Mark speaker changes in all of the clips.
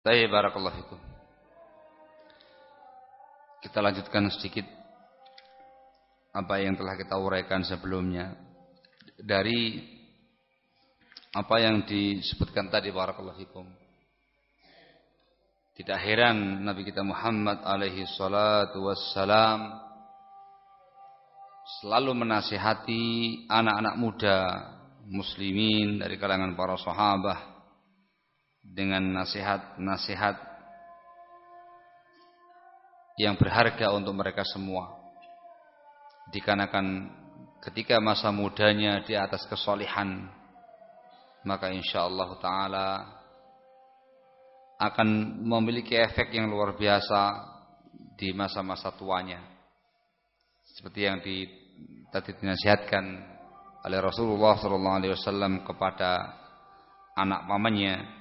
Speaker 1: Baik, barakallahu fikum. Kita lanjutkan sedikit apa yang telah kita uraikan sebelumnya dari apa yang disebutkan tadi barakallahu fikum. Tidak heran Nabi kita Muhammad alaihi salatu wassalam selalu menasihati anak-anak muda muslimin dari kalangan para sahabat dengan nasihat-nasihat yang berharga untuk mereka semua. Dikarenakan ketika masa mudanya di atas kesolihan, maka insya Allah Taala akan memiliki efek yang luar biasa di masa-masa tuanya. Seperti yang di, tadi dinasihatkan oleh Rasulullah SAW kepada anak pamannya,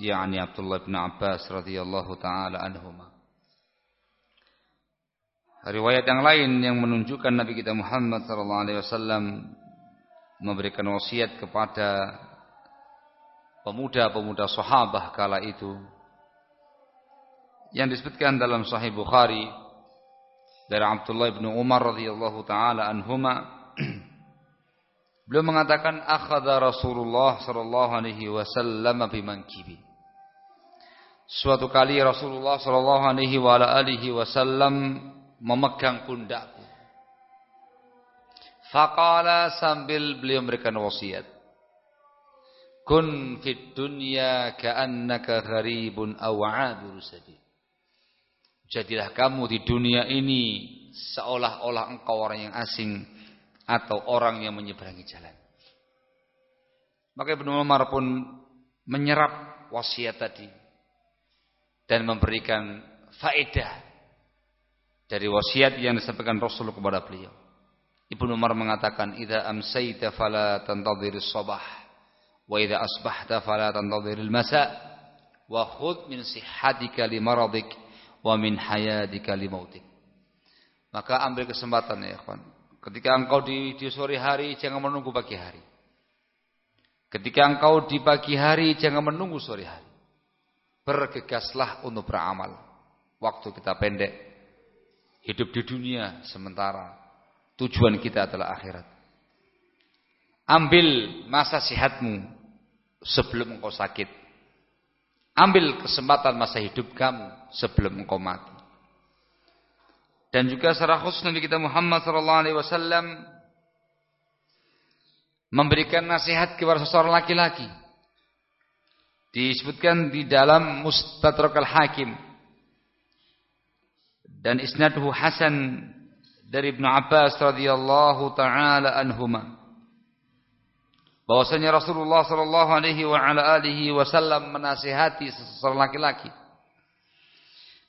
Speaker 1: yakni Abdullah bin Abbas radhiyallahu taala anhuma. Riwayat yang lain yang menunjukkan Nabi kita Muhammad SAW memberikan wasiat kepada pemuda-pemuda sahabat kala itu yang disebutkan dalam Sahih Bukhari dari Abdullah bin Umar radhiyallahu taala anhuma beliau mengatakan akhadha Rasulullah sallallahu alaihi wasallam bimankibi suatu kali Rasulullah sallallahu alaihi wasallam memegang pundakku. Faqala sambil beliau memberikan wasiat. Kun fid dunya ka'annaka gharibun aw 'abir sabil. Jadilah kamu di dunia ini seolah-olah engkau orang yang asing atau orang yang menyeberangi jalan. Maka Ibnu Umar pun menyerap wasiat tadi dan memberikan faedah dari wasiat yang disampaikan Rasul kepada beliau. Ibnu Umar mengatakan, "Idza amsayta fala tantadhiris sabah, wa idza asbahta fala tantadhiril masa, wa khudh min sihhatika li maradik wa min hayatika li mautik." Maka ambil kesempatan ya, ikhwan. Ketika engkau di, di sore hari jangan menunggu pagi hari. Ketika engkau di pagi hari jangan menunggu sore hari. Bergegaslah untuk beramal. Waktu kita pendek, hidup di dunia sementara tujuan kita adalah akhirat. Ambil masa sehatmu sebelum engkau sakit. Ambil kesempatan masa hidup kamu sebelum engkau mati. Dan juga secara khusus Nabi kita Muhammad wasallam memberikan nasihat kepada seseorang laki-laki. Disebutkan di dalam Mustadrak al-Hakim dan isnaduhu hasan dari Ibnu Abbas radhiyallahu taala anhuma. Bahwasanya Rasulullah sallallahu alaihi wa ala alihi wasallam menasihati seseorang laki-laki.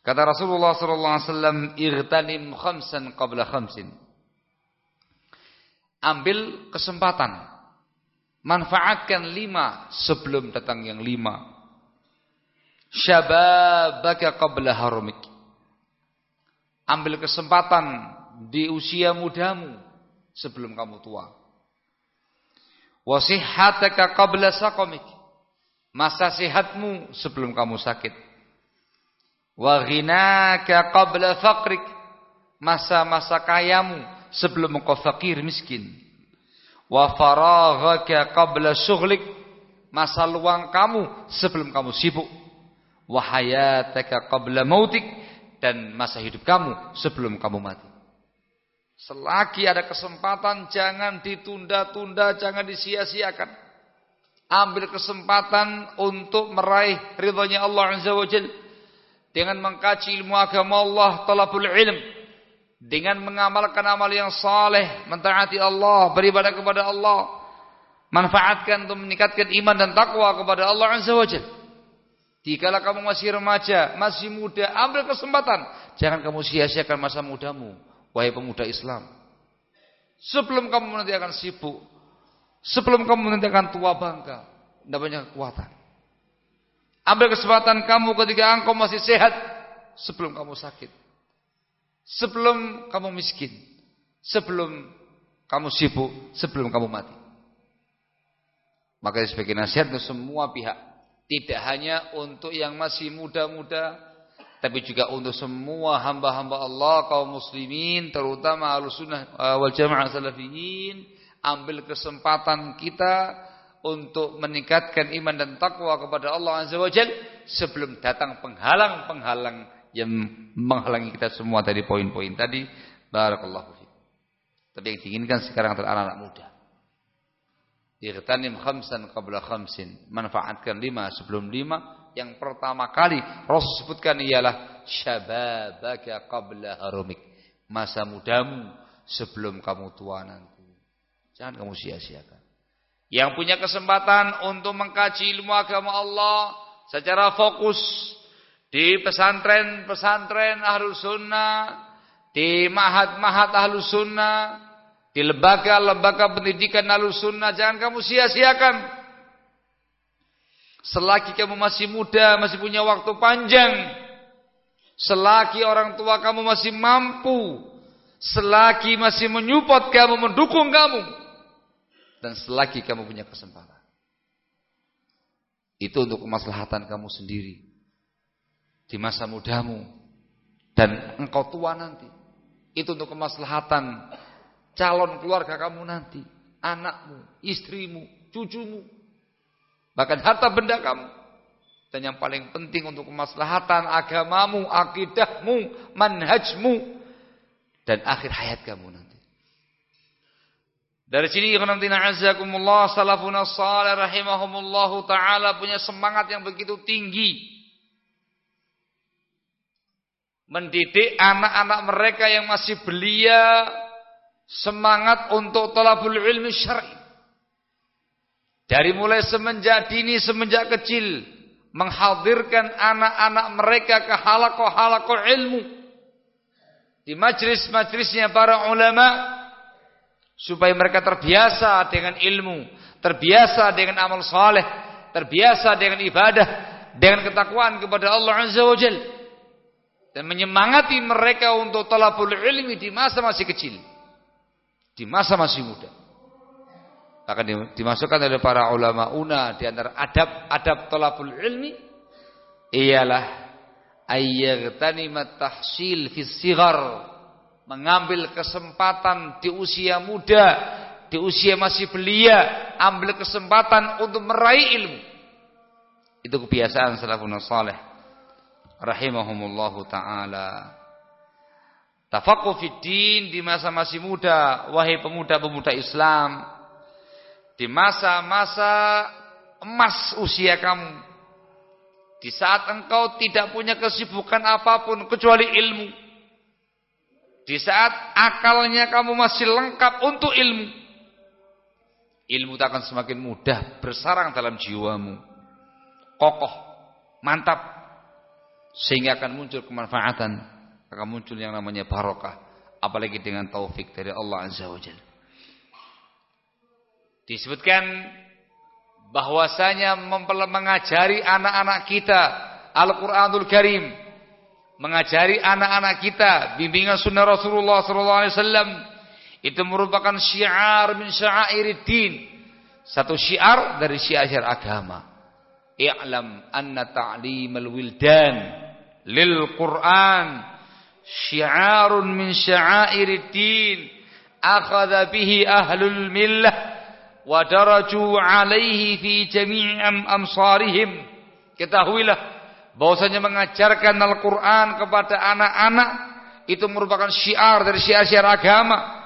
Speaker 1: Kata Rasulullah sallallahu alaihi wasallam irtanim khamsan qabla khamsin. Ambil kesempatan manfaatkan lima sebelum datang yang lima syababaka qabla harumik Ambil kesempatan di usia mudamu sebelum kamu tua. Wasihataka qabla saqamik. Masa sehatmu sebelum kamu sakit. Wa ghinaka qabla faqrik. Masa-masa kayamu sebelum engkau fakir miskin. Wa faraghaka qabla syughlik. Masa luang kamu sebelum kamu sibuk. Wa hayataka qabla mautik dan masa hidup kamu sebelum kamu mati. Selagi ada kesempatan jangan ditunda-tunda, jangan disia-siakan. Ambil kesempatan untuk meraih ridhonya Allah Azza wa Jal. Dengan mengkaji ilmu agama Allah, talabul ilm. Dengan mengamalkan amal yang saleh, mentaati Allah, beribadah kepada Allah. Manfaatkan untuk meningkatkan iman dan takwa kepada Allah Azza wa Jalla. Dikala kamu masih remaja, masih muda, ambil kesempatan. Jangan kamu sia-siakan masa mudamu, wahai pemuda Islam. Sebelum kamu nanti akan sibuk, sebelum kamu nanti akan tua bangka, tidak banyak kekuatan. Ambil kesempatan kamu ketika engkau masih sehat, sebelum kamu sakit. Sebelum kamu miskin, sebelum kamu sibuk, sebelum kamu mati. Maka sebagai nasihat untuk semua pihak Tidak hanya untuk yang masih muda-muda, tapi juga untuk semua hamba-hamba Allah kaum muslimin terutama Ahlussunnah eh, wal Jamaah Salafiyin ambil kesempatan kita untuk meningkatkan iman dan takwa kepada Allah Azza wa Jal sebelum datang penghalang-penghalang yang menghalangi kita semua dari poin-poin tadi. Barakallahu fiik. Tapi yang diinginkan sekarang adalah anak-anak muda. Irtanim khamsan qabla khamsin. Manfaatkan lima sebelum lima. Yang pertama kali Rasul sebutkan ialah syababaka qabla harumik. Masa mudamu sebelum kamu tua nanti. Jangan kamu sia-siakan. Yang punya kesempatan untuk mengkaji ilmu agama Allah secara fokus di pesantren-pesantren ahlus sunnah, di mahat-mahat ahlus sunnah, di lembaga-lembaga pendidikan ahlus sunnah, jangan kamu sia-siakan. Selagi kamu masih muda, masih punya waktu panjang, selagi orang tua kamu masih mampu, selagi masih menyupport kamu, mendukung kamu, dan selagi kamu punya kesempatan. Itu untuk kemaslahatan kamu sendiri. Di masa mudamu. Dan engkau tua nanti. Itu untuk kemaslahatan calon keluarga kamu nanti. Anakmu, istrimu, cucumu. Bahkan harta benda kamu. Dan yang paling penting untuk kemaslahatan agamamu, akidahmu, manhajmu. Dan akhir hayat kamu nanti. Dari sini ikhwanatina azakumullah salafuna salih rahimahumullahu taala punya semangat yang begitu tinggi mendidik anak-anak mereka yang masih belia semangat untuk talabul ilmi syar'i. Dari mulai semenjak dini semenjak kecil menghadirkan anak-anak mereka ke halaqah-halaqah ilmu di majlis-majlisnya para ulama supaya mereka terbiasa dengan ilmu, terbiasa dengan amal saleh, terbiasa dengan ibadah, dengan ketakwaan kepada Allah Azza wa Jal. Dan menyemangati mereka untuk talabul ilmi di masa masih kecil. Di masa masih muda. Akan dimasukkan oleh para ulama una di antara adab-adab talabul ilmi ialah ayyaghtanimat tahsil fi sighar mengambil kesempatan di usia muda, di usia masih belia, ambil kesempatan untuk meraih ilmu. Itu kebiasaan salafun salih rahimahumullahu taala. Tafaqquh fid din di masa masih muda, wahai pemuda-pemuda Islam. Di masa-masa emas usia kamu. Di saat engkau tidak punya kesibukan apa pun kecuali ilmu di saat akalnya kamu masih lengkap untuk ilmu. Ilmu tak akan semakin mudah bersarang dalam jiwamu. Kokoh, mantap. Sehingga akan muncul kemanfaatan. Akan muncul yang namanya barokah. Apalagi dengan taufik dari Allah Azza wa Jalla. Disebutkan bahwasanya mengajari anak-anak kita Al-Quranul Karim mengajari anak-anak kita bimbingan sunnah Rasulullah wasallam itu merupakan syiar min sya'airid Satu syiar dari syiar agama. I'lam anna ta'limal wildan lil Qur'an syiarun min sya'airid din akhadha bihi ahlul millah wa daraju alaihi fi jami'i amsarihim. Ketahuilah bahwasanya mengajarkan Al-Quran kepada anak-anak itu merupakan syiar dari syiar-syiar agama.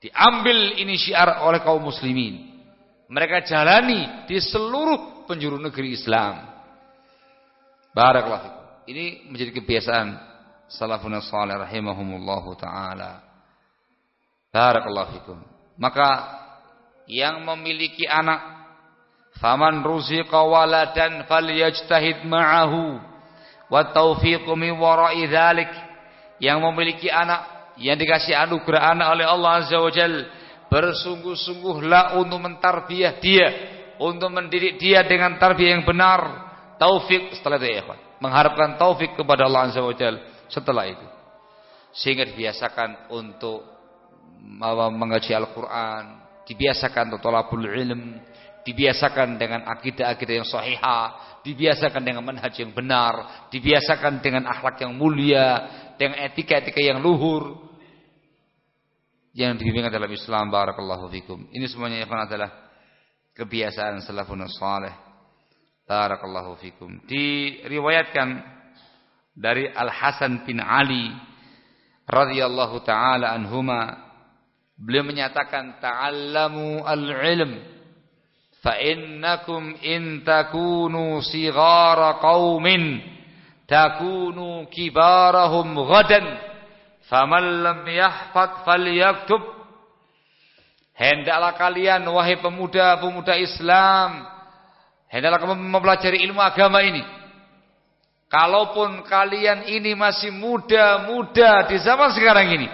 Speaker 1: Diambil ini syiar oleh kaum muslimin. Mereka jalani di seluruh penjuru negeri Islam. Barakallahu Ini menjadi kebiasaan salafun salih rahimahumullahu taala. Barakallahu fikum. Maka yang memiliki anak Faman ruziqa waladan falyajtahid ma'ahu wa taufiqu min wara'i dzalik. Yang memiliki anak yang dikasih anugerah anak oleh Allah Azza wa Jal bersungguh-sungguhlah untuk mentarbiah dia, untuk mendidik dia dengan tarbiyah yang benar. Taufik setelah itu ya, mengharapkan taufik kepada Allah Azza wa setelah itu. Sehingga dibiasakan untuk mengaji Al-Qur'an, dibiasakan untuk tolabul ilm, dibiasakan dengan akidah-akidah yang sahihah, dibiasakan dengan manhaj yang benar, dibiasakan dengan akhlak yang mulia, dengan etika-etika yang luhur yang dibimbing dalam Islam barakallahu fikum. Ini semuanya yang adalah kebiasaan salafun salih. Barakallahu fikum. Diriwayatkan dari Al Hasan bin Ali radhiyallahu taala anhuma beliau menyatakan ta'allamu al-ilm fa innakum in takunu sighara qaumin takunu kibarahum ghadan faman lam yahfad falyaktub hendaklah kalian wahai pemuda-pemuda Islam hendaklah kamu mempelajari ilmu agama ini Kalaupun kalian ini masih muda-muda di zaman sekarang ini,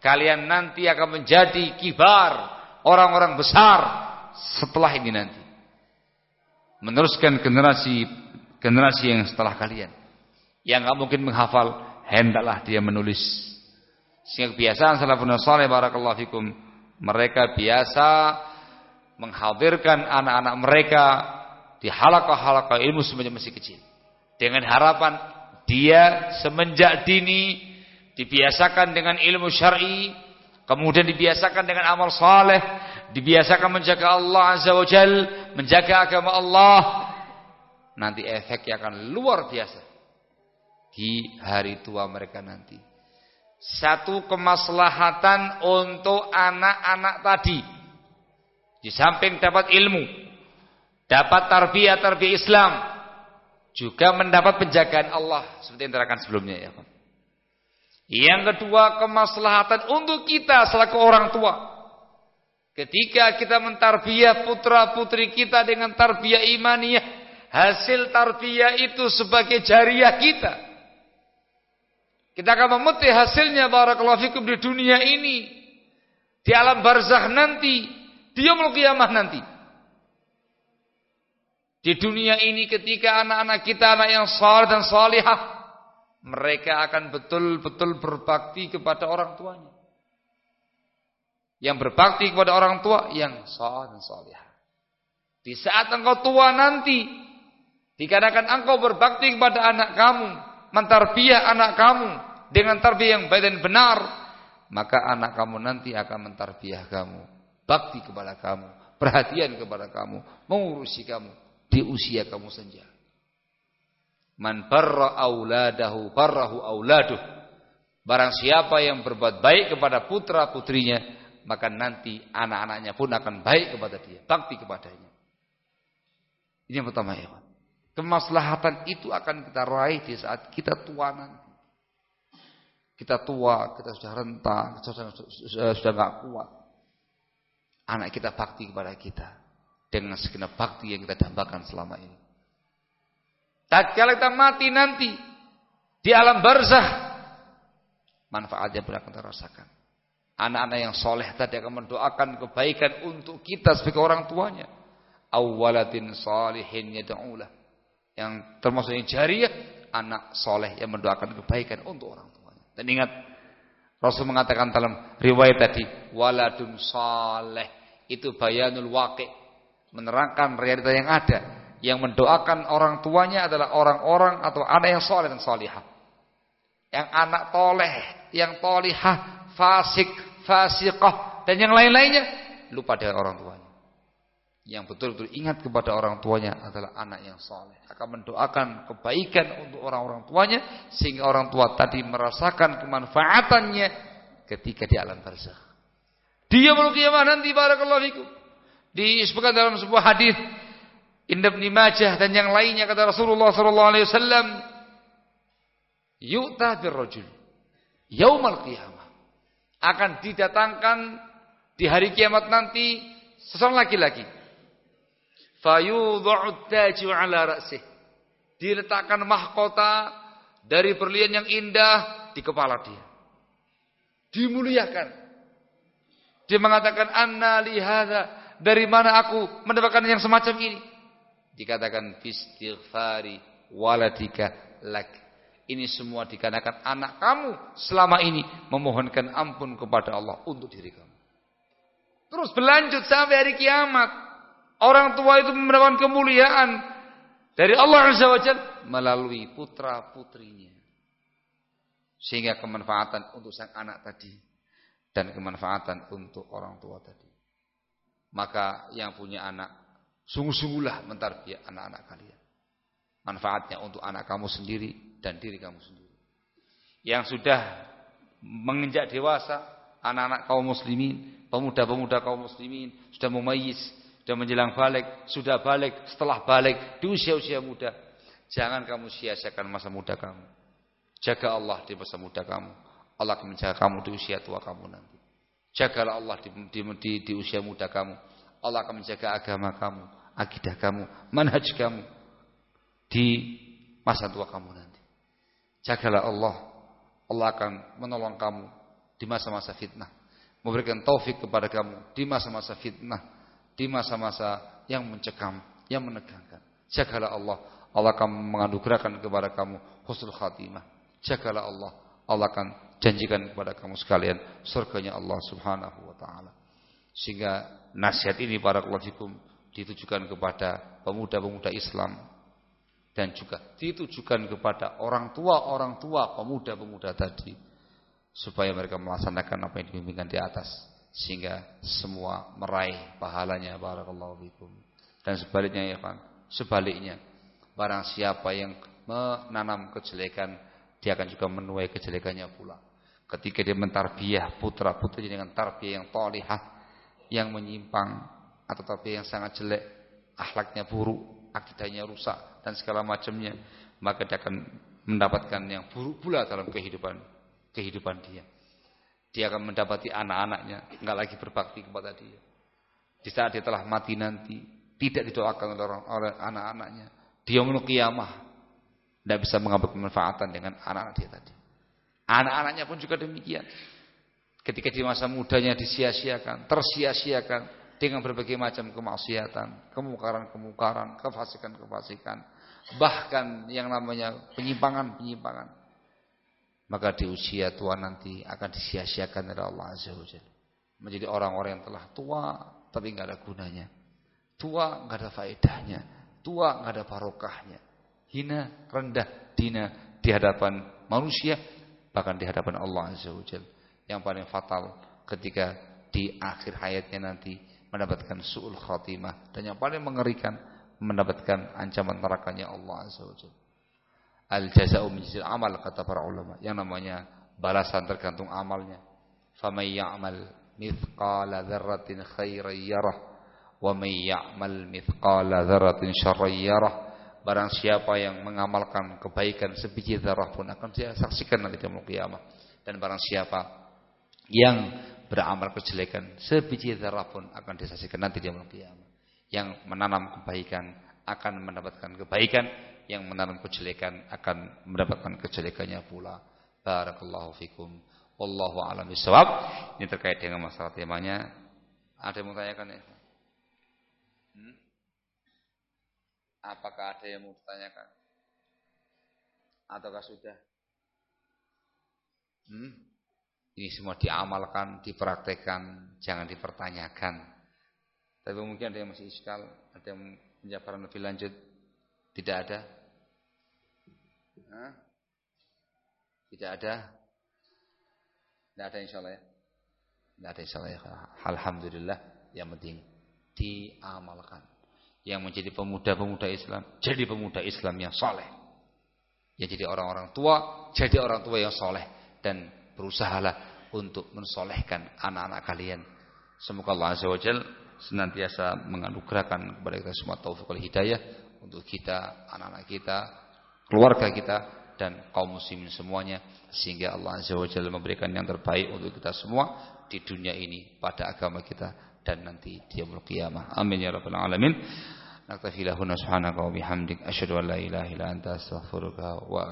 Speaker 1: kalian nanti akan menjadi kibar, orang-orang besar setelah ini nanti. Meneruskan generasi generasi yang setelah kalian. Yang nggak mungkin menghafal, hendaklah dia menulis. Sehingga kebiasaan salafun saleh barakallahu fikum, mereka biasa menghadirkan anak-anak mereka di halaqah-halaqah ilmu semenjak masih kecil dengan harapan dia semenjak dini dibiasakan dengan ilmu syar'i, kemudian dibiasakan dengan amal saleh, dibiasakan menjaga Allah Azza wa Jal, menjaga agama Allah. Nanti efeknya akan luar biasa di hari tua mereka nanti. Satu kemaslahatan untuk anak-anak tadi. Di samping dapat ilmu, dapat tarbiyah-tarbiyah Islam, juga mendapat penjagaan Allah seperti yang terakan sebelumnya ya. Yang kedua kemaslahatan untuk kita selaku orang tua. Ketika kita mentarbiah putra-putri kita dengan tarbiyah imaniyah, hasil tarbiyah itu sebagai jariah kita. Kita akan memetik hasilnya barakallahu fikum di dunia ini. Di alam barzakh nanti, di yaumul qiyamah nanti. Di dunia ini ketika anak-anak kita anak yang saleh dan salihah, mereka akan betul-betul berbakti kepada orang tuanya. Yang berbakti kepada orang tua yang saleh dan salihah. Di saat engkau tua nanti, dikarenakan engkau berbakti kepada anak kamu, mentarbiah anak kamu dengan tarbiyah yang baik dan benar, maka anak kamu nanti akan mentarbiah kamu, bakti kepada kamu, perhatian kepada kamu, mengurusi kamu di usia kamu senja. Man barra auladahu barrahu auladuh. Barang siapa yang berbuat baik kepada putra-putrinya, maka nanti anak-anaknya pun akan baik kepada dia, bakti kepadanya. Ini yang pertama ya. Kemaslahatan itu akan kita raih di saat kita tua nanti. Kita tua, kita sudah rentang, kita sudah, sudah, sudah gak kuat. Anak kita bakti kepada kita dengan segenap bakti yang kita dambakan selama ini. Tatkala kita mati nanti di alam barzah, manfaatnya pun kita rasakan. Anak-anak yang soleh tadi akan mendoakan kebaikan untuk kita sebagai orang tuanya. Awwalatin salihin yad'ulah. Yang termasuk yang jariah, anak soleh yang mendoakan kebaikan untuk orang tuanya. Dan ingat, Rasul mengatakan dalam riwayat tadi, waladun saleh itu bayanul waqi' menerangkan realita yang ada. Yang mendoakan orang tuanya adalah orang-orang atau anak yang soleh dan solihah. Yang anak toleh, yang tolihah, fasik, fasiqah, dan yang lain-lainnya lupa dengan orang tuanya. Yang betul-betul ingat kepada orang tuanya adalah anak yang soleh. Akan mendoakan kebaikan untuk orang-orang tuanya sehingga orang tua tadi merasakan kemanfaatannya ketika di alam barzakh. Dia melukis nanti barakallahu fikum disebutkan dalam sebuah hadis Indah bin Majah dan yang lainnya kata Rasulullah sallallahu alaihi wasallam yu'ta birrajul yaumal qiyamah. Akan didatangkan di hari kiamat nanti seseorang laki-laki. Fayudhu'u taju ala ra'sih. Diletakkan mahkota dari berlian yang indah di kepala dia. Dimuliakan. Dia mengatakan anna li hadza dari mana aku mendapatkan yang semacam ini? Dikatakan istighfari waladika lak. Ini semua dikarenakan anak kamu selama ini memohonkan ampun kepada Allah untuk diri kamu. Terus berlanjut sampai hari kiamat. Orang tua itu mendapatkan kemuliaan dari Allah Azza wa melalui putra-putrinya. Sehingga kemanfaatan untuk sang anak tadi dan kemanfaatan untuk orang tua tadi. Maka yang punya anak, sungguh-sungguhlah mentarbiah anak-anak kalian. Manfaatnya untuk anak kamu sendiri dan diri kamu sendiri. Yang sudah menginjak dewasa, anak-anak kaum muslimin, pemuda-pemuda kaum muslimin, sudah memayis, sudah menjelang balik, sudah balik, setelah balik, di usia-usia muda. Jangan kamu sia-siakan masa muda kamu. Jaga Allah di masa muda kamu. Allah akan menjaga kamu di usia tua kamu nanti. Jagalah Allah di, di, di, di usia muda kamu. Allah akan menjaga agama kamu, akidah kamu, manhaj kamu di masa tua kamu nanti. Jagalah Allah. Allah akan menolong kamu di masa-masa fitnah. Memberikan taufik kepada kamu di masa-masa fitnah di masa-masa yang mencekam, yang menegangkan. Jagalah Allah, Allah akan menganugerahkan kepada kamu husnul khatimah. Jagalah Allah, Allah akan janjikan kepada kamu sekalian surganya Allah Subhanahu wa taala. Sehingga nasihat ini para fikum ditujukan kepada pemuda-pemuda Islam dan juga ditujukan kepada orang tua-orang tua pemuda-pemuda tadi supaya mereka melaksanakan apa yang dibimbingkan di atas sehingga semua meraih pahalanya barakallahu fikum dan sebaliknya ya kan sebaliknya barang siapa yang menanam kejelekan dia akan juga menuai kejelekannya pula ketika dia mentarbiah putra putri dengan tarbiyah yang tolihah yang menyimpang atau tarbiyah yang sangat jelek akhlaknya buruk akidahnya rusak dan segala macamnya maka dia akan mendapatkan yang buruk pula dalam kehidupan kehidupan dia dia akan mendapati anak-anaknya nggak lagi berbakti kepada dia. Di saat dia telah mati nanti, tidak didoakan oleh, oleh anak-anaknya. Dia menunggu kiamah, tidak bisa mengambil kemanfaatan dengan anak-anak dia tadi. Anak-anaknya pun juga demikian. Ketika di masa mudanya disia-siakan, tersia-siakan dengan berbagai macam kemaksiatan, kemukaran-kemukaran, kefasikan-kefasikan, bahkan yang namanya penyimpangan-penyimpangan maka di usia tua nanti akan disia-siakan oleh Allah Azza wa Menjadi orang-orang yang telah tua tapi nggak ada gunanya. Tua nggak ada faedahnya, tua nggak ada barokahnya. Hina, rendah, dina di hadapan manusia bahkan di hadapan Allah Azza wa Yang paling fatal ketika di akhir hayatnya nanti mendapatkan su'ul khatimah dan yang paling mengerikan mendapatkan ancaman nerakanya Allah Azza wa Al jaza'u min amal kata para ulama. Yang namanya balasan tergantung amalnya. Faman ya'mal mithqala dzarratin khairan yarah wa may ya'mal mithqala dzarratin syarran yarah. Barang siapa yang mengamalkan kebaikan sebiji zarah pun akan dia saksikan nanti di kiamat. Dan barang siapa yang beramal kejelekan sebiji zarah pun akan disaksikan nanti di kiamat. Yang menanam kebaikan akan mendapatkan kebaikan yang menanam kejelekan akan mendapatkan kejelekannya pula. Barakallahu fikum. Wallahu a'lam bishawab. Ini terkait dengan masalah temanya. Ada yang mau tanyakan ya? Apakah ada yang mau tanyakan? Ataukah sudah? Hmm? Ini semua diamalkan, dipraktekkan, jangan dipertanyakan. Tapi mungkin ada yang masih iskal, ada yang penjabaran lebih lanjut. Tidak ada? Hah? Tidak ada? Tidak ada insya Allah ya? Tidak ada insya Allah ya. Alhamdulillah. Yang penting diamalkan. Yang menjadi pemuda-pemuda Islam. Jadi pemuda Islam yang soleh. Yang jadi orang-orang tua. Jadi orang tua yang soleh. Dan berusahalah untuk mensolehkan anak-anak kalian. Semoga Allah Azza wa Jal senantiasa menganugerahkan kepada kita semua taufik hidayah untuk kita, anak-anak kita, keluarga kita dan kaum muslimin semuanya sehingga Allah Azza wa Jalla memberikan yang terbaik untuk kita semua di dunia ini pada agama kita dan nanti yaumul qiyamah. Amin ya rabbal alamin. Naktafi lahuna subhanaka wa bihamdik asyhadu an la ilaha illa anta astaghfiruka wa